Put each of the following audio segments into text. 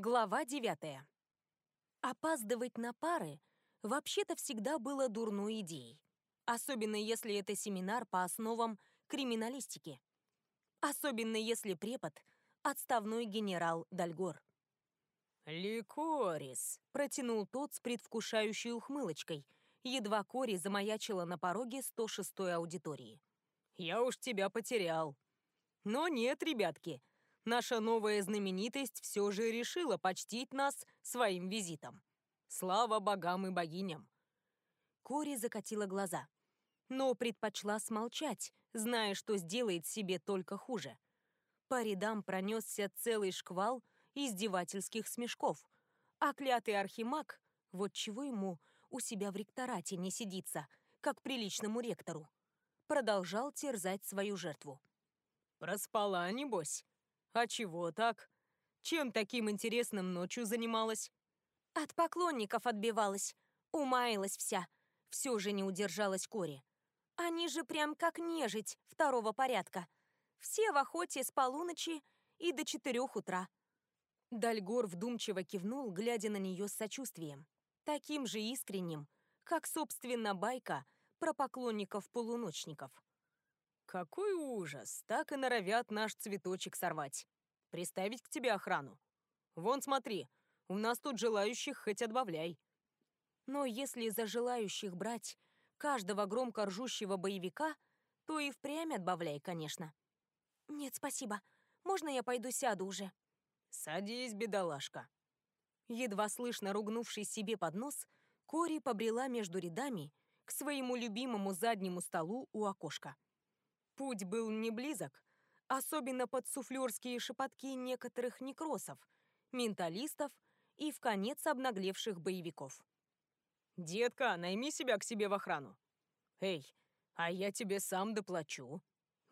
Глава девятая. Опаздывать на пары вообще-то всегда было дурной идеей. Особенно если это семинар по основам криминалистики. Особенно если препод — отставной генерал Дальгор. «Ликорис», — протянул тот с предвкушающей ухмылочкой, едва Кори замаячила на пороге 106-й аудитории. «Я уж тебя потерял». Но нет, ребятки, наша новая знаменитость все же решила почтить нас своим визитом. Слава богам и богиням. Кори закатила глаза, но предпочла смолчать, зная, что сделает себе только хуже. По рядам пронесся целый шквал издевательских смешков, а клятый архимаг, вот чего ему у себя в ректорате не сидится, как приличному ректору, продолжал терзать свою жертву. «Проспала, небось? А чего так? Чем таким интересным ночью занималась?» От поклонников отбивалась, умаялась вся. Все же не удержалась Кори. Они же прям как нежить второго порядка. Все в охоте с полуночи и до четырех утра. Дальгор вдумчиво кивнул, глядя на нее с сочувствием. Таким же искренним, как, собственно, байка про поклонников-полуночников. «Какой ужас! Так и норовят наш цветочек сорвать. Приставить к тебе охрану. Вон, смотри, у нас тут желающих хоть отбавляй». Но если за желающих брать каждого громко ржущего боевика, то и впрямь отбавляй, конечно. «Нет, спасибо. Можно я пойду сяду уже?» «Садись, бедолашка». Едва слышно ругнувшись себе под нос, Кори побрела между рядами к своему любимому заднему столу у окошка. Путь был не близок, особенно под суфлерские шепотки некоторых некросов, менталистов и в конец обнаглевших боевиков. «Детка, найми себя к себе в охрану. Эй, а я тебе сам доплачу.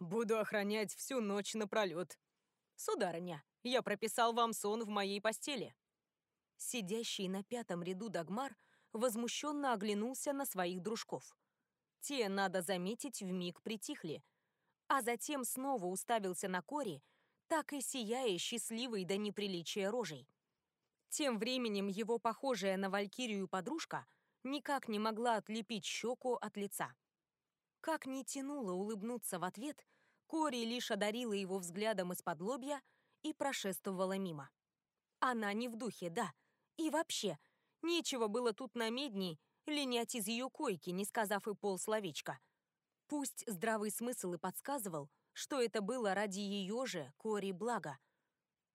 Буду охранять всю ночь напролет. Сударыня, я прописал вам сон в моей постели». Сидящий на пятом ряду Дагмар возмущенно оглянулся на своих дружков. Те, надо заметить, вмиг притихли — а затем снова уставился на Кори, так и сияя счастливой до неприличия рожей. Тем временем его похожая на валькирию подружка никак не могла отлепить щеку от лица. Как ни тянуло улыбнуться в ответ, Кори лишь одарила его взглядом из-под лобья и прошествовала мимо. Она не в духе, да. И вообще, нечего было тут на медни линять из ее койки, не сказав и полсловечка. Пусть здравый смысл и подсказывал, что это было ради ее же, Кори, блага.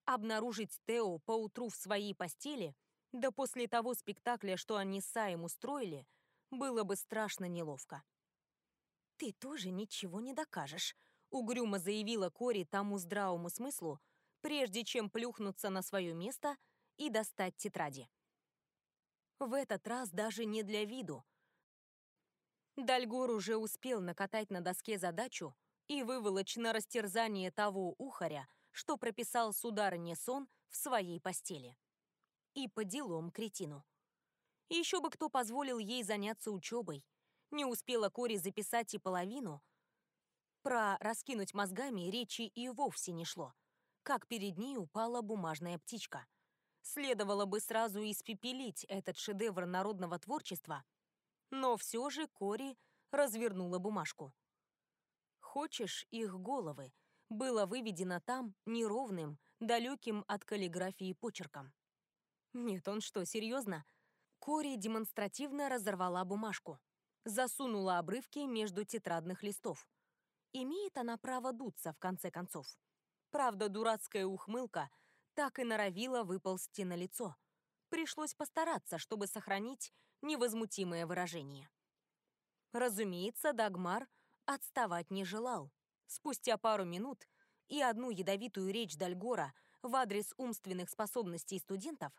Обнаружить Тео поутру в своей постели, да после того спектакля, что они с Саем устроили, было бы страшно неловко. «Ты тоже ничего не докажешь», — угрюмо заявила Кори тому здравому смыслу, прежде чем плюхнуться на свое место и достать тетради. В этот раз даже не для виду, Дальгор уже успел накатать на доске задачу и выволочь на растерзание того ухаря, что прописал сударыне сон в своей постели. И по делам кретину. Еще бы кто позволил ей заняться учебой. Не успела Кори записать и половину. Про раскинуть мозгами речи и вовсе не шло. Как перед ней упала бумажная птичка. Следовало бы сразу испепелить этот шедевр народного творчества — но все же Кори развернула бумажку. «Хочешь их головы?» было выведено там неровным, далеким от каллиграфии почерком. Нет, он что, серьезно? Кори демонстративно разорвала бумажку, засунула обрывки между тетрадных листов. Имеет она право дуться, в конце концов. Правда, дурацкая ухмылка так и норовила выползти на лицо. Пришлось постараться, чтобы сохранить невозмутимое выражение. Разумеется, Дагмар отставать не желал. Спустя пару минут и одну ядовитую речь Дальгора в адрес умственных способностей студентов,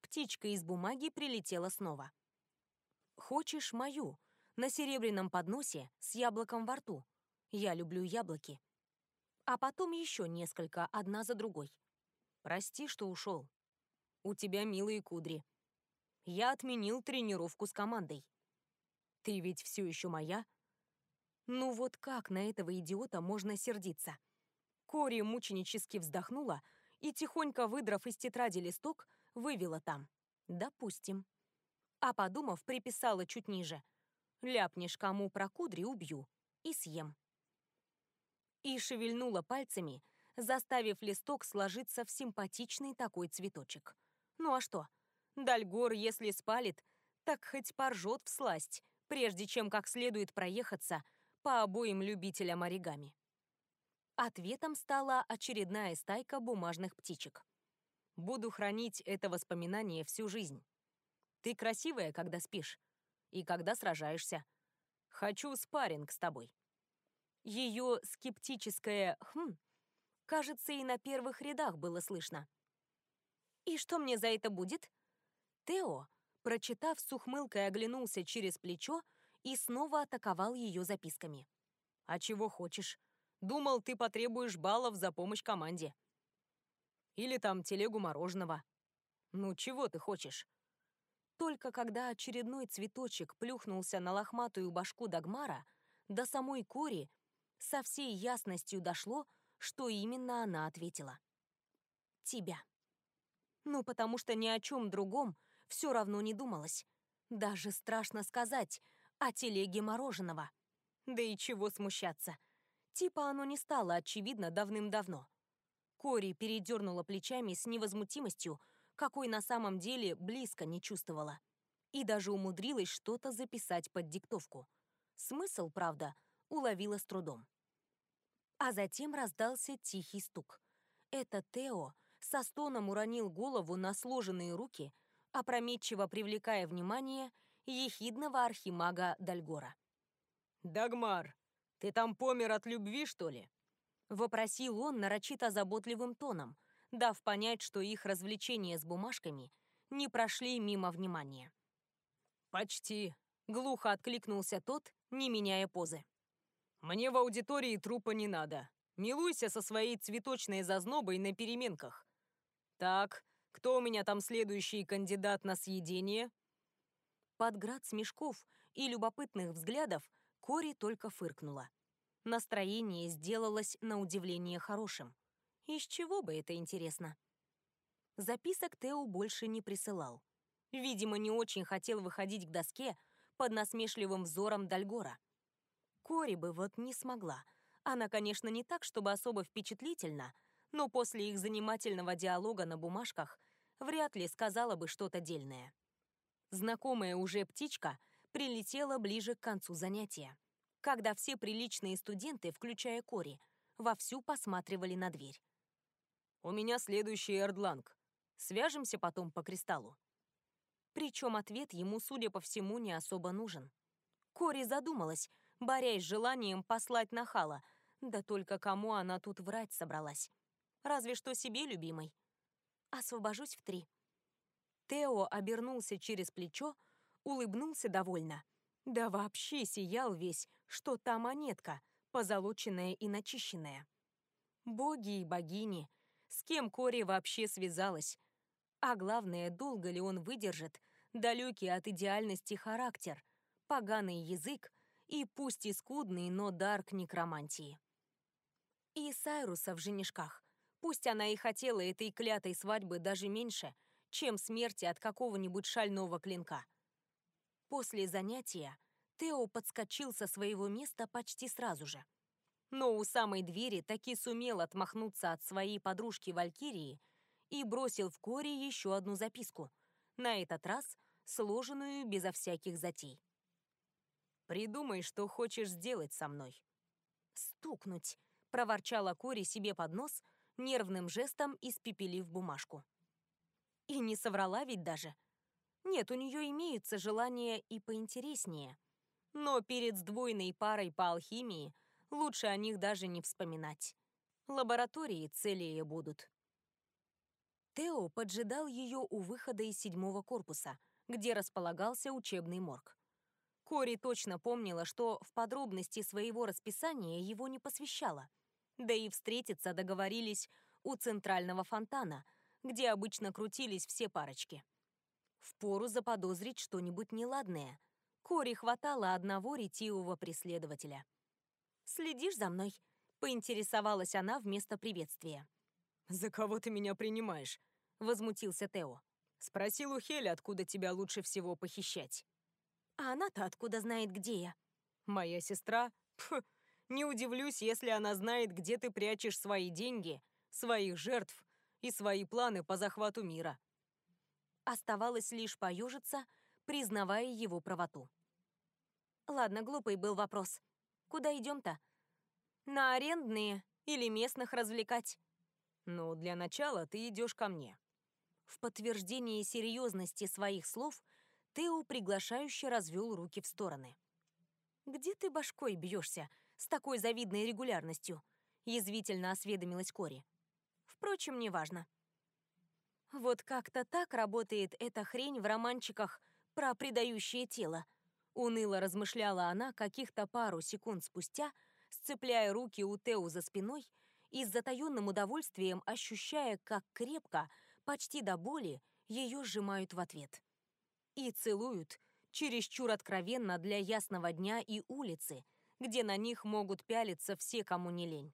птичка из бумаги прилетела снова. «Хочешь мою?» на серебряном подносе с яблоком во рту. Я люблю яблоки. А потом еще несколько, одна за другой. Прости, что ушел. У тебя милые кудри я отменил тренировку с командой. Ты ведь все еще моя? Ну вот как на этого идиота можно сердиться? Кори мученически вздохнула и, тихонько выдрав из тетради листок, вывела там. «Допустим». А подумав, приписала чуть ниже. «Ляпнешь кому про кудри, убью. И съем». И шевельнула пальцами, заставив листок сложиться в симпатичный такой цветочек. Ну а что? Дальгор, если спалит, так хоть поржет в сласть, прежде чем как следует проехаться по обоим любителям оригами. Ответом стала очередная стайка бумажных птичек. Буду хранить это воспоминание всю жизнь. Ты красивая, когда спишь, и когда сражаешься. Хочу спарринг с тобой. Ее скептическое «хм» кажется, и на первых рядах было слышно. «И что мне за это будет?» Тео, прочитав с ухмылкой, оглянулся через плечо и снова атаковал ее записками. «А чего хочешь? Думал, ты потребуешь баллов за помощь команде. Или там телегу мороженого. Ну, чего ты хочешь?» Только когда очередной цветочек плюхнулся на лохматую башку Дагмара, до самой Кори со всей ясностью дошло, что именно она ответила. «Тебя». Ну, потому что ни о чем другом все равно не думалось. Даже страшно сказать о телеге мороженого. Да и чего смущаться. Типа оно не стало очевидно давным-давно. Кори передернула плечами с невозмутимостью, какой на самом деле близко не чувствовала. И даже умудрилась что-то записать под диктовку. Смысл, правда, уловила с трудом. А затем раздался тихий стук. Это Тео со стоном уронил голову на сложенные руки, опрометчиво привлекая внимание ехидного архимага Дальгора. «Дагмар, ты там помер от любви, что ли?» — вопросил он нарочито заботливым тоном, дав понять, что их развлечения с бумажками не прошли мимо внимания. «Почти», — глухо откликнулся тот, не меняя позы. «Мне в аудитории трупа не надо. Милуйся со своей цветочной зазнобой на переменках. Так, кто у меня там следующий кандидат на съедение?» Под град смешков и любопытных взглядов Кори только фыркнула. Настроение сделалось на удивление хорошим. Из чего бы это интересно? Записок Тео больше не присылал. Видимо, не очень хотел выходить к доске под насмешливым взором Дальгора. Кори бы вот не смогла. Она, конечно, не так, чтобы особо впечатлительна, но после их занимательного диалога на бумажках вряд ли сказала бы что-то дельное. Знакомая уже птичка прилетела ближе к концу занятия, когда все приличные студенты, включая Кори, вовсю посматривали на дверь. «У меня следующий эрдланг. Свяжемся потом по кристаллу». Причем ответ ему, судя по всему, не особо нужен. Кори задумалась, борясь с желанием послать нахала, да только кому она тут врать собралась. Разве что себе любимой. Освобожусь в три. Тео обернулся через плечо, улыбнулся довольно. Да вообще сиял весь, что та монетка, позолоченная и начищенная. Боги и богини, с кем Кори вообще связалась? А главное, долго ли он выдержит далекий от идеальности характер, поганый язык и пусть и скудный, но дар к некромантии. И Сайруса в женишках. Пусть она и хотела этой клятой свадьбы даже меньше, чем смерти от какого-нибудь шального клинка. После занятия Тео подскочил со своего места почти сразу же. Но у самой двери таки сумел отмахнуться от своей подружки Валькирии и бросил в Кори еще одну записку, на этот раз сложенную безо всяких затей. Придумай, что хочешь сделать со мной». «Стукнуть», — проворчала Кори себе под нос, нервным жестом испепелив бумажку. И не соврала ведь даже. Нет, у нее имеются желания и поинтереснее. Но перед сдвоенной парой по алхимии лучше о них даже не вспоминать. Лаборатории целее будут. Тео поджидал ее у выхода из седьмого корпуса, где располагался учебный морг. Кори точно помнила, что в подробности своего расписания его не посвящала. Да и встретиться договорились у центрального фонтана, где обычно крутились все парочки. Впору заподозрить что-нибудь неладное. Кори хватало одного ретивого преследователя. «Следишь за мной?» — поинтересовалась она вместо приветствия. «За кого ты меня принимаешь?» — возмутился Тео. Спросил у Хели, откуда тебя лучше всего похищать. «А она-то откуда знает, где я?» «Моя сестра? Пф, не удивлюсь, если она знает, где ты прячешь свои деньги, своих жертв и свои планы по захвату мира». Оставалось лишь поюжиться, признавая его правоту. Ладно, глупый был вопрос. Куда идем-то? На арендные или местных развлекать? Ну, для начала ты идешь ко мне. В подтверждение серьезности своих слов Тео приглашающе развел руки в стороны. «Где ты башкой бьешься с такой завидной регулярностью?» язвительно осведомилась Кори. Впрочем, неважно. Вот как-то так работает эта хрень в романчиках про предающее тело. Уныло размышляла она каких-то пару секунд спустя, сцепляя руки у Тео за спиной и с затаённым удовольствием ощущая, как крепко, почти до боли, ее сжимают в ответ. И целуют, чересчур откровенно для ясного дня и улицы, где на них могут пялиться все, кому не лень.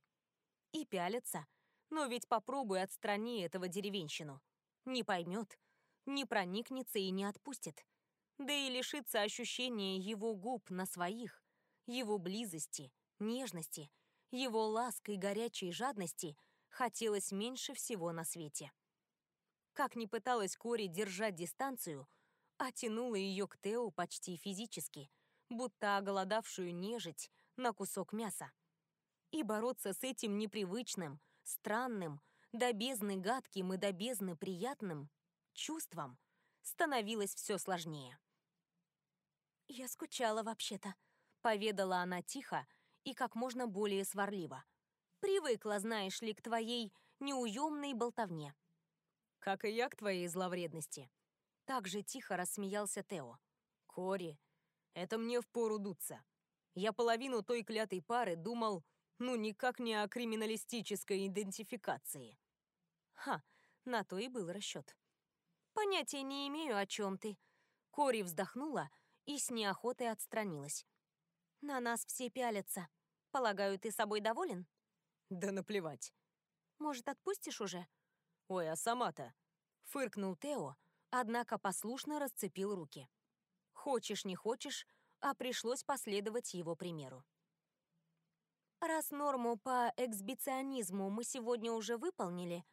И пялятся, но ведь попробуй отстрани этого деревенщину. Не поймет, не проникнется и не отпустит. Да и лишится ощущения его губ на своих, его близости, нежности, его ласк и горячей жадности хотелось меньше всего на свете. Как ни пыталась Кори держать дистанцию, а тянула ее к Тео почти физически, будто оголодавшую нежить на кусок мяса. И бороться с этим непривычным, странным, до бездны гадким и до бездны приятным чувством становилось все сложнее. «Я скучала вообще-то», — поведала она тихо и как можно более сварливо. «Привыкла, знаешь ли, к твоей неуемной болтовне». «Как и я к твоей зловредности». Так же тихо рассмеялся Тео. «Кори, это мне впору дуться. Я половину той клятой пары думал, ну, никак не о криминалистической идентификации». Ха, на то и был расчет. «Понятия не имею, о чем ты». Кори вздохнула и с неохотой отстранилась. «На нас все пялятся. Полагаю, ты собой доволен?» «Да наплевать». «Может, отпустишь уже?» «Ой, а сама-то?» Фыркнул Тео, однако послушно расцепил руки. Хочешь, не хочешь, а пришлось последовать его примеру. Раз норму по эксбиционизму мы сегодня уже выполнили,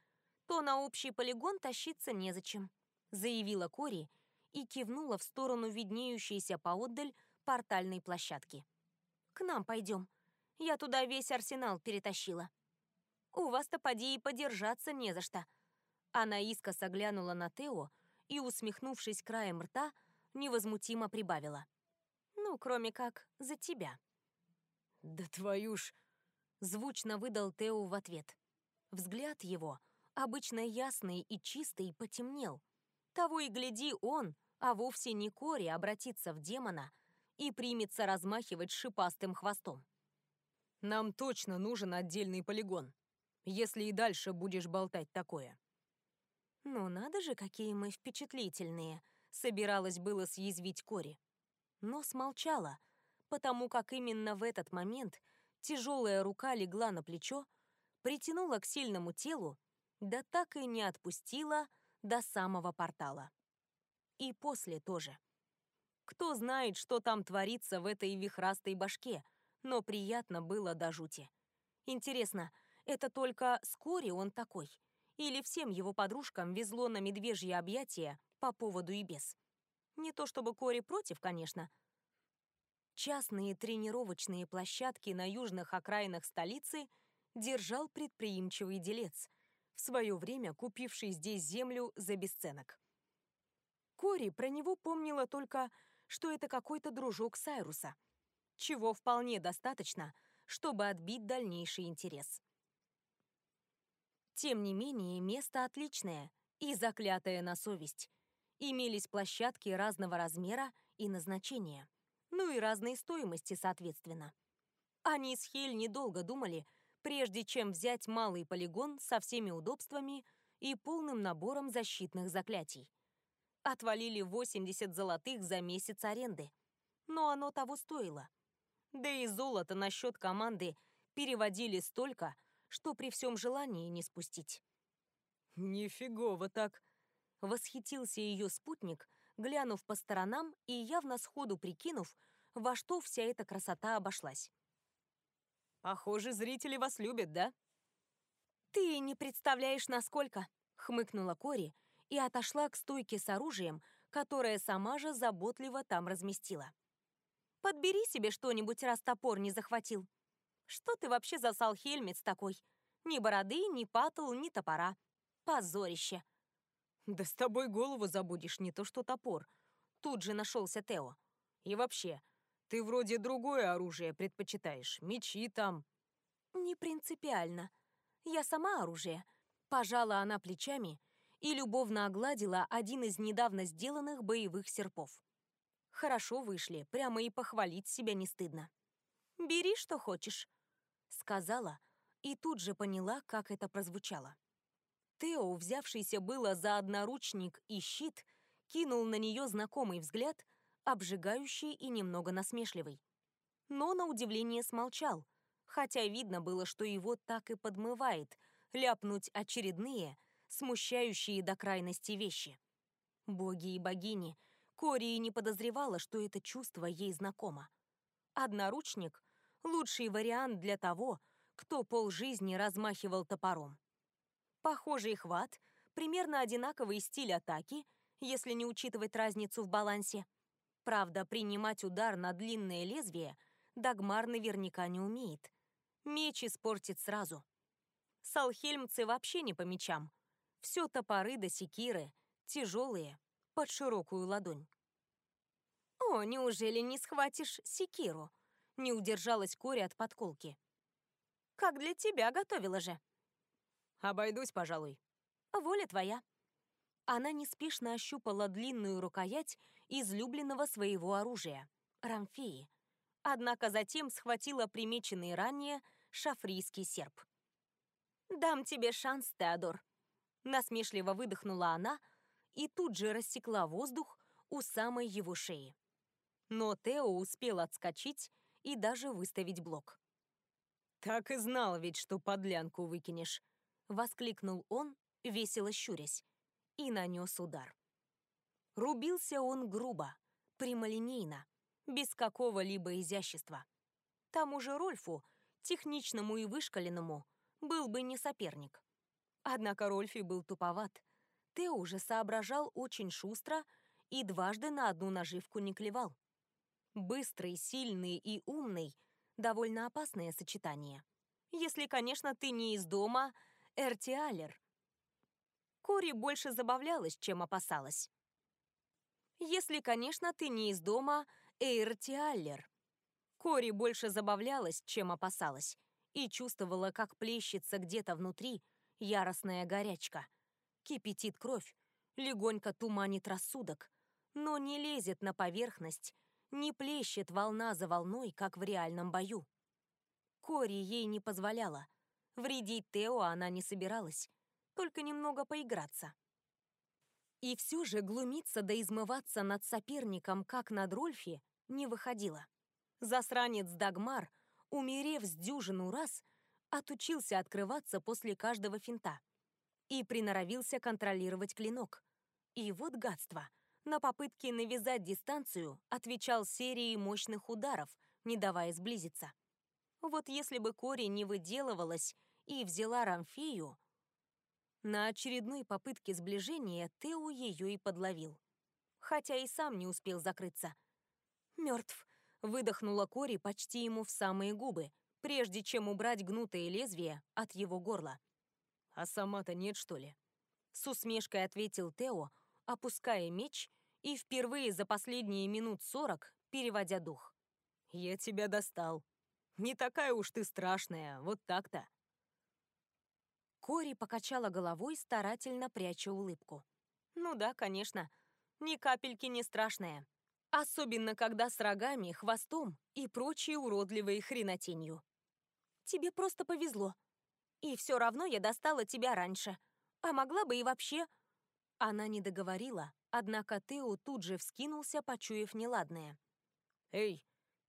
то на общий полигон тащиться незачем, заявила Кори и кивнула в сторону виднеющейся поотдаль портальной площадки. К нам пойдем. Я туда весь арсенал перетащила. У вас-то поди и подержаться не за что. Она искоса глянула на Тео и, усмехнувшись краем рта, невозмутимо прибавила. «Ну, кроме как за тебя». «Да твою ж!» — звучно выдал Тео в ответ. Взгляд его, обычно ясный и чистый, потемнел. Того и гляди он, а вовсе не Кори, обратится в демона и примется размахивать шипастым хвостом. «Нам точно нужен отдельный полигон, если и дальше будешь болтать такое». «Ну надо же, какие мы впечатлительные!» Собиралась было съязвить Кори. Но смолчала, потому как именно в этот момент тяжелая рука легла на плечо, притянула к сильному телу, да так и не отпустила до самого портала. И после тоже. Кто знает, что там творится в этой вихрастой башке, но приятно было до жути. Интересно, это только с Кори он такой? Или всем его подружкам везло на медвежье объятия по поводу и без. Не то чтобы Кори против, конечно. Частные тренировочные площадки на южных окраинах столицы держал предприимчивый делец, в свое время купивший здесь землю за бесценок. Кори про него помнила только, что это какой-то дружок Сайруса, чего вполне достаточно, чтобы отбить дальнейший интерес. Тем не менее, место отличное и заклятое на совесть. Имелись площадки разного размера и назначения, ну и разной стоимости, соответственно. Они с Хель недолго думали, прежде чем взять малый полигон со всеми удобствами и полным набором защитных заклятий. Отвалили 80 золотых за месяц аренды. Но оно того стоило. Да и золото на счет команды переводили столько, что при всем желании не спустить. «Нифигово так!» — восхитился ее спутник, глянув по сторонам и явно сходу прикинув, во что вся эта красота обошлась. «Похоже, зрители вас любят, да?» «Ты не представляешь, насколько!» — хмыкнула Кори и отошла к стойке с оружием, которое сама же заботливо там разместила. «Подбери себе что-нибудь, раз топор не захватил. Что ты вообще за салхельмец такой? Ни бороды, ни патл, ни топора. Позорище!» «Да с тобой голову забудешь, не то что топор». Тут же нашелся Тео. «И вообще, ты вроде другое оружие предпочитаешь, мечи там». «Не принципиально. Я сама оружие». Пожала она плечами и любовно огладила один из недавно сделанных боевых серпов. Хорошо вышли, прямо и похвалить себя не стыдно. «Бери, что хочешь», — сказала, и тут же поняла, как это прозвучало. Тео, взявшийся было за одноручник и щит, кинул на нее знакомый взгляд, обжигающий и немного насмешливый. Но на удивление смолчал, хотя видно было, что его так и подмывает ляпнуть очередные, смущающие до крайности вещи. Боги и богини, Кори не подозревала, что это чувство ей знакомо. Одноручник — лучший вариант для того, кто полжизни размахивал топором. Похожий хват, примерно одинаковый стиль атаки, если не учитывать разницу в балансе. Правда, принимать удар на длинное лезвие Дагмар наверняка не умеет. Меч испортит сразу. Салхельмцы вообще не по мечам. Все топоры да секиры, тяжелые, под широкую ладонь. «О, неужели не схватишь секиру?» Не удержалась Кори от подколки. «Как для тебя готовила же?» Обойдусь, пожалуй. Воля твоя. Она неспешно ощупала длинную рукоять излюбленного своего оружия — рамфеи. Однако затем схватила примеченный ранее шафрийский серп. «Дам тебе шанс, Теодор!» Насмешливо выдохнула она и тут же рассекла воздух у самой его шеи. Но Тео успел отскочить и даже выставить блок. «Так и знал ведь, что подлянку выкинешь», Воскликнул он, весело щурясь, и нанес удар. Рубился он грубо, прямолинейно, без какого-либо изящества. Тому же Рольфу, техничному и вышкаленному, был бы не соперник. Однако Рольфи был туповат. Тео уже соображал очень шустро и дважды на одну наживку не клевал. Быстрый, сильный и умный — довольно опасное сочетание. Если, конечно, ты не из дома Эртиалер. Кори больше забавлялась, чем опасалась. Если, конечно, ты не из дома Эйртиаллер. Кори больше забавлялась, чем опасалась, и чувствовала, как плещется где-то внутри яростная горячка. Кипятит кровь, легонько туманит рассудок, но не лезет на поверхность, не плещет волна за волной, как в реальном бою. Кори ей не позволяла — Вредить Тео она не собиралась, только немного поиграться. И все же глумиться да измываться над соперником, как над Рольфи, не выходило. Засранец Дагмар, умерев с дюжину раз, отучился открываться после каждого финта и приноровился контролировать клинок. И вот гадство. На попытки навязать дистанцию отвечал серией мощных ударов, не давая сблизиться. Вот если бы Кори не выделывалась и взяла Рамфею, на очередной попытке сближения Тео ее и подловил. Хотя и сам не успел закрыться. «Мертв», — выдохнула Кори почти ему в самые губы, прежде чем убрать гнутое лезвие от его горла. «А сама-то нет, что ли?» С усмешкой ответил Тео, опуская меч и впервые за последние минут сорок переводя дух. «Я тебя достал. Не такая уж ты страшная, вот так-то». Кори покачала головой, старательно пряча улыбку. «Ну да, конечно. Ни капельки не страшная. Особенно, когда с рогами, хвостом и прочей уродливой хренотенью. Тебе просто повезло. И все равно я достала тебя раньше. А могла бы и вообще...» Она не договорила, однако Тео тут же вскинулся, почуяв неладное. «Эй,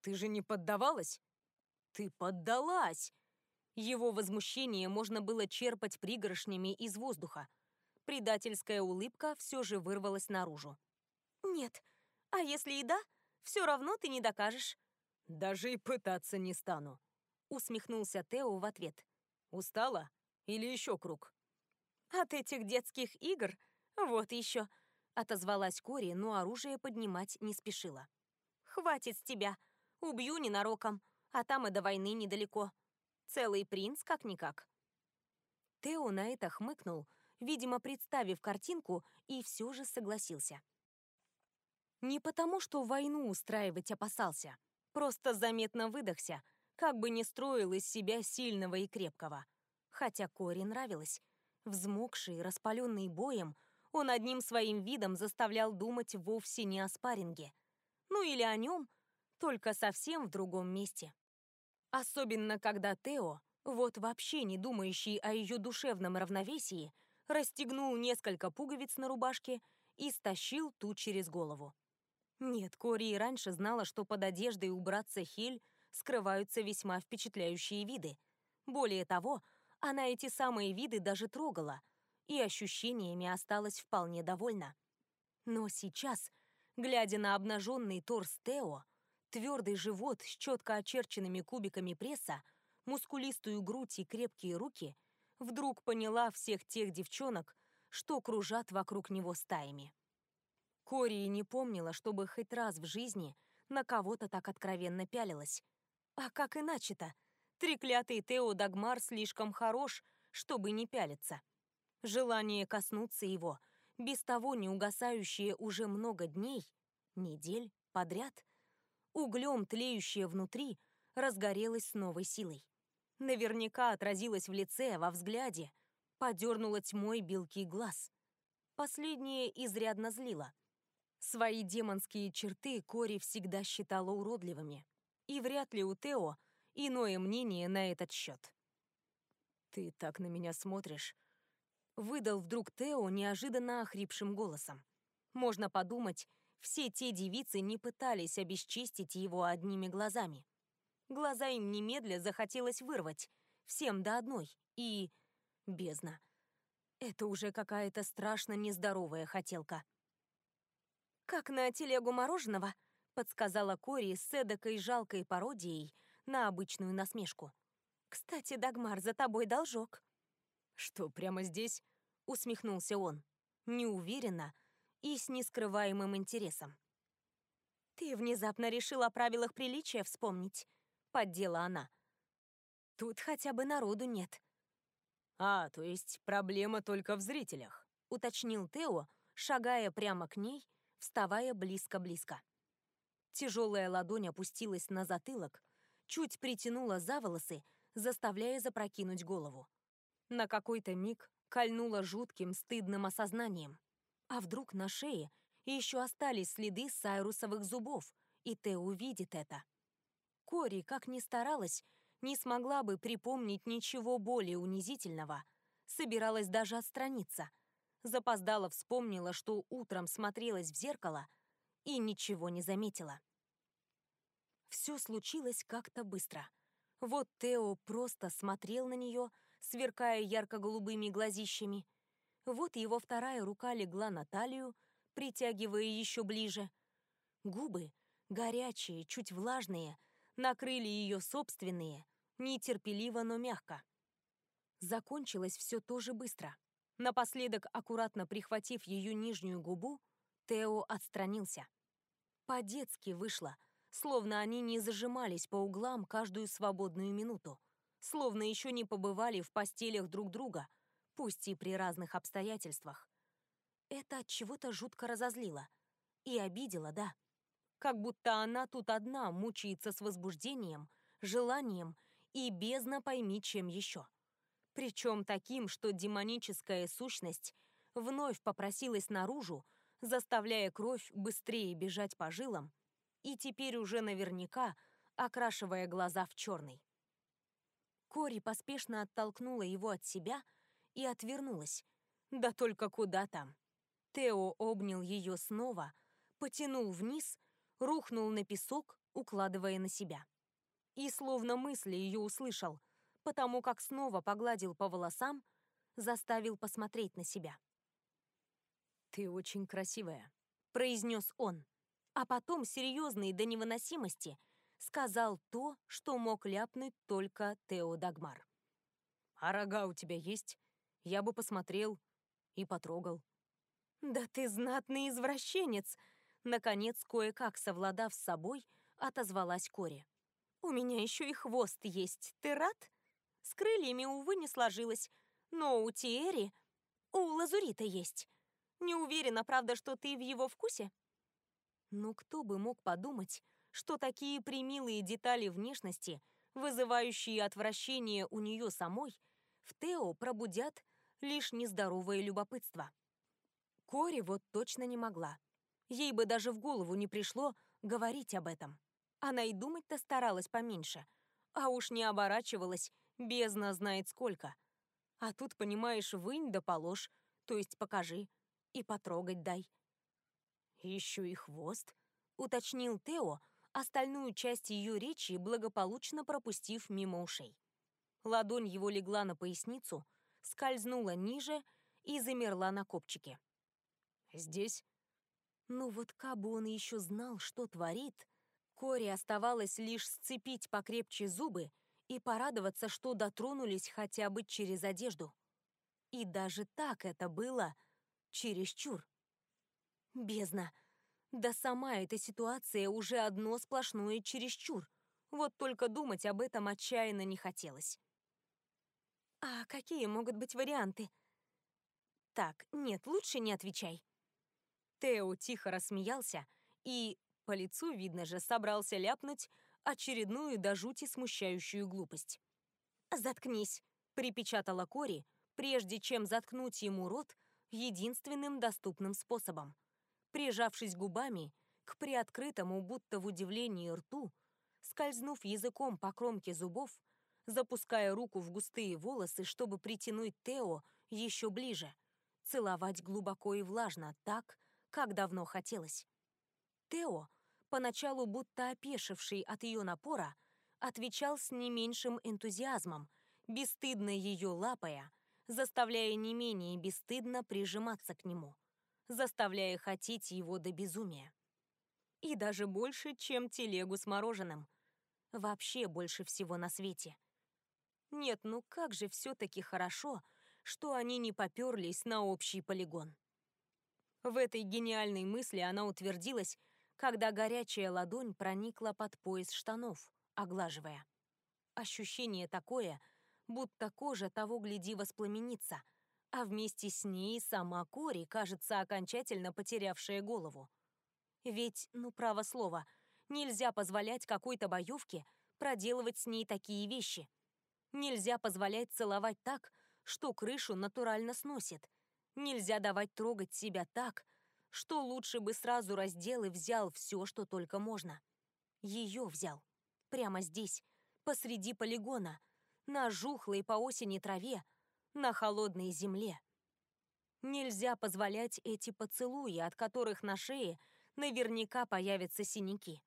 ты же не поддавалась?» «Ты поддалась!» Его возмущение можно было черпать пригоршнями из воздуха. Предательская улыбка все же вырвалась наружу. «Нет. А если и да, все равно ты не докажешь». «Даже и пытаться не стану», — усмехнулся Тео в ответ. «Устала? Или еще круг?» «От этих детских игр? Вот еще», — отозвалась Кори, но оружие поднимать не спешила. «Хватит с тебя. Убью ненароком, а там и до войны недалеко. Целый принц как-никак». Тео на это хмыкнул, видимо, представив картинку, и все же согласился. Не потому, что войну устраивать опасался, просто заметно выдохся, как бы не строил из себя сильного и крепкого. Хотя Кори нравилось. Взмокший, распаленный боем, он одним своим видом заставлял думать вовсе не о спарринге. Ну или о нем, только совсем в другом месте. Особенно, когда Тео, вот вообще не думающий о ее душевном равновесии, расстегнул несколько пуговиц на рубашке и стащил ту через голову. Нет, Кори и раньше знала, что под одеждой у братца Хель скрываются весьма впечатляющие виды. Более того, она эти самые виды даже трогала, и ощущениями осталась вполне довольна. Но сейчас, глядя на обнаженный торс Тео, твердый живот с четко очерченными кубиками пресса, мускулистую грудь и крепкие руки, вдруг поняла всех тех девчонок, что кружат вокруг него стаями. Кори не помнила, чтобы хоть раз в жизни на кого-то так откровенно пялилась. А как иначе-то? Треклятый Тео Дагмар слишком хорош, чтобы не пялиться. Желание коснуться его, без того не угасающее уже много дней, недель подряд, углем тлеющее внутри, разгорелось с новой силой наверняка отразилась в лице, во взгляде, подернула тьмой белки глаз. Последнее изрядно злило. Свои демонские черты Кори всегда считала уродливыми, и вряд ли у Тео иное мнение на этот счет. «Ты так на меня смотришь», — выдал вдруг Тео неожиданно охрипшим голосом. Можно подумать, все те девицы не пытались обесчестить его одними глазами. Глаза им немедля захотелось вырвать, всем до одной, и... бездна. Это уже какая-то страшно нездоровая хотелка. «Как на телегу мороженого», — подсказала Кори с эдакой жалкой пародией на обычную насмешку. «Кстати, Дагмар, за тобой должок». «Что, прямо здесь?» — усмехнулся он. Неуверенно и с нескрываемым интересом. «Ты внезапно решил о правилах приличия вспомнить», — поддела она. «Тут хотя бы народу нет». «А, то есть проблема только в зрителях», — уточнил Тео, шагая прямо к ней, вставая близко-близко. Тяжелая ладонь опустилась на затылок, чуть притянула за волосы, заставляя запрокинуть голову. На какой-то миг кольнула жутким, стыдным осознанием. А вдруг на шее еще остались следы сайрусовых зубов, и Тео увидит это. Кори, как ни старалась, не смогла бы припомнить ничего более унизительного. Собиралась даже отстраниться. Запоздала вспомнила, что утром смотрелась в зеркало и ничего не заметила. Все случилось как-то быстро. Вот Тео просто смотрел на нее, сверкая ярко-голубыми глазищами. Вот его вторая рука легла на талию, притягивая еще ближе. Губы, горячие, чуть влажные, накрыли ее собственные, нетерпеливо, но мягко. Закончилось все тоже быстро. Напоследок, аккуратно прихватив ее нижнюю губу, Тео отстранился. По-детски вышло, словно они не зажимались по углам каждую свободную минуту, словно еще не побывали в постелях друг друга, пусть и при разных обстоятельствах. Это от чего-то жутко разозлило. И обидело, да как будто она тут одна мучается с возбуждением, желанием и бездна пойми чем еще. Причем таким, что демоническая сущность вновь попросилась наружу, заставляя кровь быстрее бежать по жилам, и теперь уже наверняка окрашивая глаза в черный. Кори поспешно оттолкнула его от себя и отвернулась. Да только куда там? Тео обнял ее снова, потянул вниз рухнул на песок, укладывая на себя. И словно мысли ее услышал, потому как снова погладил по волосам, заставил посмотреть на себя. «Ты очень красивая», — произнес он, а потом, серьезный до невыносимости, сказал то, что мог ляпнуть только Тео Дагмар. «А рога у тебя есть? Я бы посмотрел и потрогал». «Да ты знатный извращенец!» Наконец, кое-как совладав с собой, отозвалась Кори. «У меня еще и хвост есть. Ты рад?» С крыльями, увы, не сложилось. Но у Тиэри, у Лазурита есть. Не уверена, правда, что ты в его вкусе? Ну, кто бы мог подумать, что такие примилые детали внешности, вызывающие отвращение у нее самой, в Тео пробудят лишь нездоровое любопытство. Кори вот точно не могла. Ей бы даже в голову не пришло говорить об этом. Она и думать-то старалась поменьше. А уж не оборачивалась, бездна знает сколько. А тут, понимаешь, вынь да положь, то есть покажи, и потрогать дай. Еще и хвост, уточнил Тео, остальную часть ее речи благополучно пропустив мимо ушей. Ладонь его легла на поясницу, скользнула ниже и замерла на копчике. Здесь? Ну вот кабы он еще знал, что творит, Кори оставалось лишь сцепить покрепче зубы и порадоваться, что дотронулись хотя бы через одежду. И даже так это было чересчур. Бездна. Да сама эта ситуация уже одно сплошное чересчур. Вот только думать об этом отчаянно не хотелось. А какие могут быть варианты? Так, нет, лучше не отвечай. Тео тихо рассмеялся и, по лицу видно же, собрался ляпнуть очередную до жути смущающую глупость. «Заткнись», — припечатала Кори, прежде чем заткнуть ему рот единственным доступным способом. Прижавшись губами к приоткрытому, будто в удивлении рту, скользнув языком по кромке зубов, запуская руку в густые волосы, чтобы притянуть Тео еще ближе, целовать глубоко и влажно, так, как давно хотелось. Тео, поначалу будто опешивший от ее напора, отвечал с не меньшим энтузиазмом, бесстыдно ее лапая, заставляя не менее бесстыдно прижиматься к нему, заставляя хотеть его до безумия. И даже больше, чем телегу с мороженым. Вообще больше всего на свете. Нет, ну как же все-таки хорошо, что они не поперлись на общий полигон. В этой гениальной мысли она утвердилась, когда горячая ладонь проникла под пояс штанов, оглаживая. Ощущение такое, будто кожа того гляди воспламенится, а вместе с ней сама Кори, кажется, окончательно потерявшая голову. Ведь, ну право слово, нельзя позволять какой-то боевке проделывать с ней такие вещи. Нельзя позволять целовать так, что крышу натурально сносит, Нельзя давать трогать себя так, что лучше бы сразу раздел и взял все, что только можно. Ее взял. Прямо здесь, посреди полигона, на жухлой по осени траве, на холодной земле. Нельзя позволять эти поцелуи, от которых на шее наверняка появятся синяки.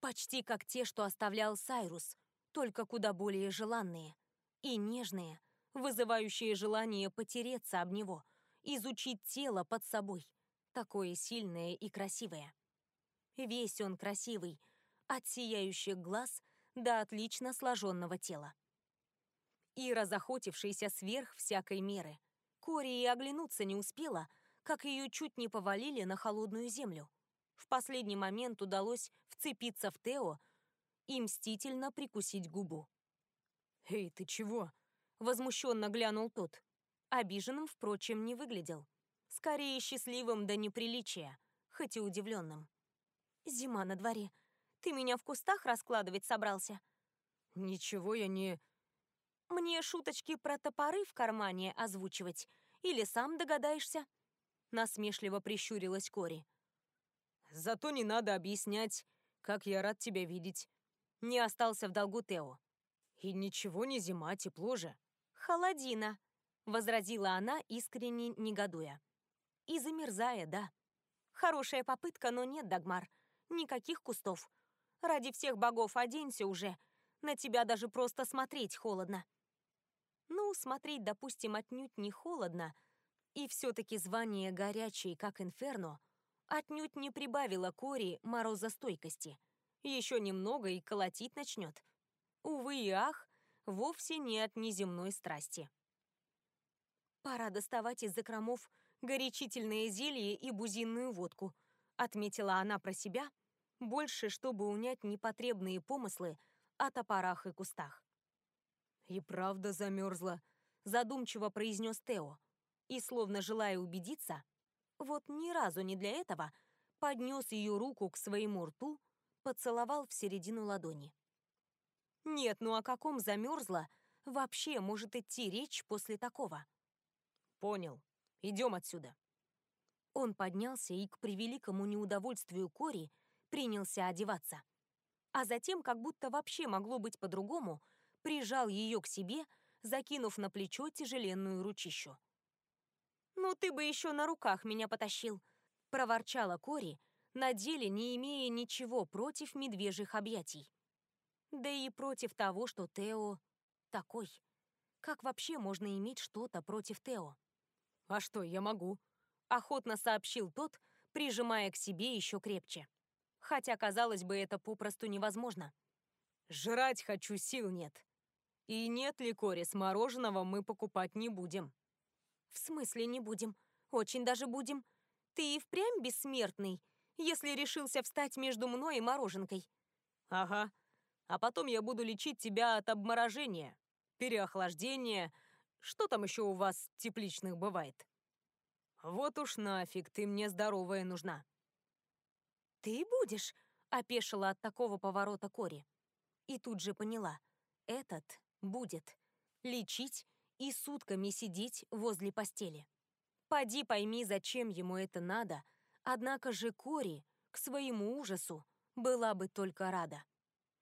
Почти как те, что оставлял Сайрус, только куда более желанные и нежные, вызывающие желание потереться об него, изучить тело под собой, такое сильное и красивое. Весь он красивый, от сияющих глаз до отлично сложенного тела. Ира, захотевшаяся сверх всякой меры, Кори и оглянуться не успела, как ее чуть не повалили на холодную землю. В последний момент удалось вцепиться в Тео и мстительно прикусить губу. «Эй, ты чего?» — возмущенно глянул тот. Обиженным, впрочем, не выглядел. Скорее счастливым до неприличия, хоть и удивленным. «Зима на дворе. Ты меня в кустах раскладывать собрался?» «Ничего я не...» «Мне шуточки про топоры в кармане озвучивать? Или сам догадаешься?» Насмешливо прищурилась Кори. «Зато не надо объяснять, как я рад тебя видеть». Не остался в долгу Тео. «И ничего не зима, тепло же». «Холодина», — возразила она, искренне негодуя. «И замерзая, да. Хорошая попытка, но нет, Дагмар. Никаких кустов. Ради всех богов оденься уже. На тебя даже просто смотреть холодно». Ну, смотреть, допустим, отнюдь не холодно, И все-таки звание горячей, как инферно, отнюдь не прибавило Кори морозостойкости. Еще немного и колотить начнет. Увы и ах, вовсе не от неземной страсти. «Пора доставать из закромов горячительное зелье и бузинную водку», отметила она про себя, больше, чтобы унять непотребные помыслы о топорах и кустах. «И правда замерзла», задумчиво произнес Тео, и, словно желая убедиться, вот ни разу не для этого, поднес ее руку к своему рту, поцеловал в середину ладони. Нет, ну о каком замерзла вообще может идти речь после такого? Понял. Идем отсюда. Он поднялся и, к превеликому неудовольствию Кори, принялся одеваться. А затем, как будто вообще могло быть по-другому, прижал ее к себе, закинув на плечо тяжеленную ручищу. «Ну ты бы еще на руках меня потащил!» — проворчала Кори, на деле не имея ничего против медвежьих объятий. Да и против того, что Тео такой. Как вообще можно иметь что-то против Тео? «А что, я могу», — охотно сообщил тот, прижимая к себе еще крепче. Хотя, казалось бы, это попросту невозможно. «Жрать хочу, сил нет. И нет ли, Кори, с мороженого мы покупать не будем». «В смысле не будем? Очень даже будем. Ты и впрямь бессмертный, если решился встать между мной и мороженкой». «Ага. А потом я буду лечить тебя от обморожения, переохлаждения, что там еще у вас тепличных бывает?» «Вот уж нафиг, ты мне здоровая нужна». «Ты будешь?» — опешила от такого поворота Кори. И тут же поняла. Этот будет. Лечить и сутками сидеть возле постели. Поди пойми, зачем ему это надо, однако же Кори, к своему ужасу, была бы только рада.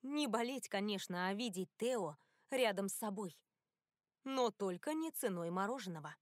Не болеть, конечно, а видеть Тео рядом с собой. Но только не ценой мороженого.